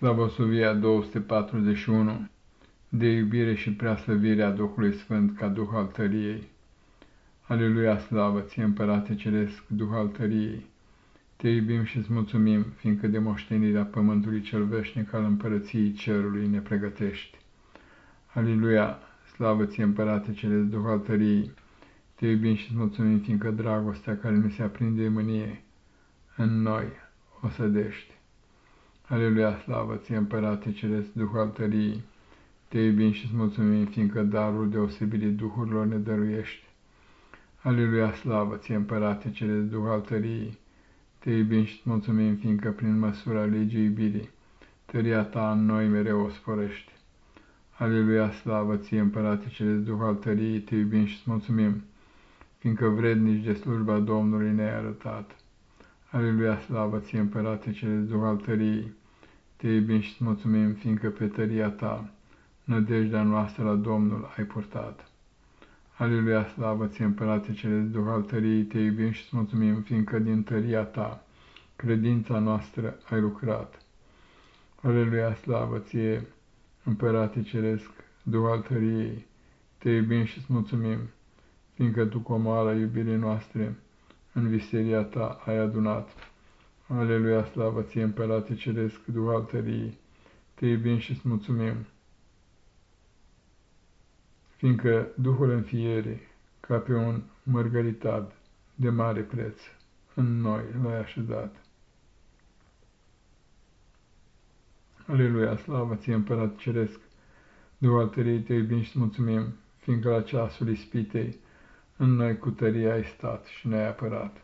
Slavosovia 241 De iubire și preaslăvire a Duhului Sfânt ca Duh al tăriei. Aleluia, slavă ție, Împărate Ceresc, Duh al tăriei! Te iubim și îți mulțumim, fiindcă de moștenirea pământului cel veșnic al împărăției cerului ne pregătești. Aleluia, slavă ție, Împărate Ceresc, Duh al tăriei! Te iubim și îți mulțumim, fiindcă dragostea care ne se aprinde de mânie în noi o sădești. Aleluia, slavă ție, Împărate Ceresc, Duh al tăriei! Te iubim și îți mulțumim, fiindcă darul deosebirii duhurilor ne dăruiești. Aleluia, slavă ție, Împărate Ceresc, Duh al tăriei! Te iubim și îți mulțumim, fiindcă prin măsura legii iubirii, tăria ta în noi mereu o sporești. Aleluia, slavă ție, Împărate Ceresc, Duh al tăriei! Te iubim și îți mulțumim, fiindcă vrednici de slujba Domnului ne-ai arătat. Aleluia, slavă ție, Împărate Ceresc, Duh al tăriei! Te iubim și îți mulțumim, fiindcă pe tăria ta, nădejdea noastră la Domnul ai purtat. Aleluia, slavă ție, Împărate Ceresc, Duh al tăriei! Te iubim și îți mulțumim, fiindcă din tăria ta, credința noastră ai lucrat. Aleluia, slavă ție, Împărate Ceresc, Duh al tăriei! Te iubim și îți mulțumim, fiindcă tu comoara iubirii noastre, în viseria ta ai adunat. Aleluia, slavă ție, Împărate Ceresc, Duh al tăriei, te iubim și îți mulțumim, fiindcă Duhul înfierii, ca pe un mărgăritad de mare preț, în noi l-ai așezat. Aleluia, slavă ție, Împărat Ceresc, Duh al tăriei, te iubim și îți mulțumim, fiindcă la ceasul ispitei, în noi cu tărie ai stat și ne-ai apărat.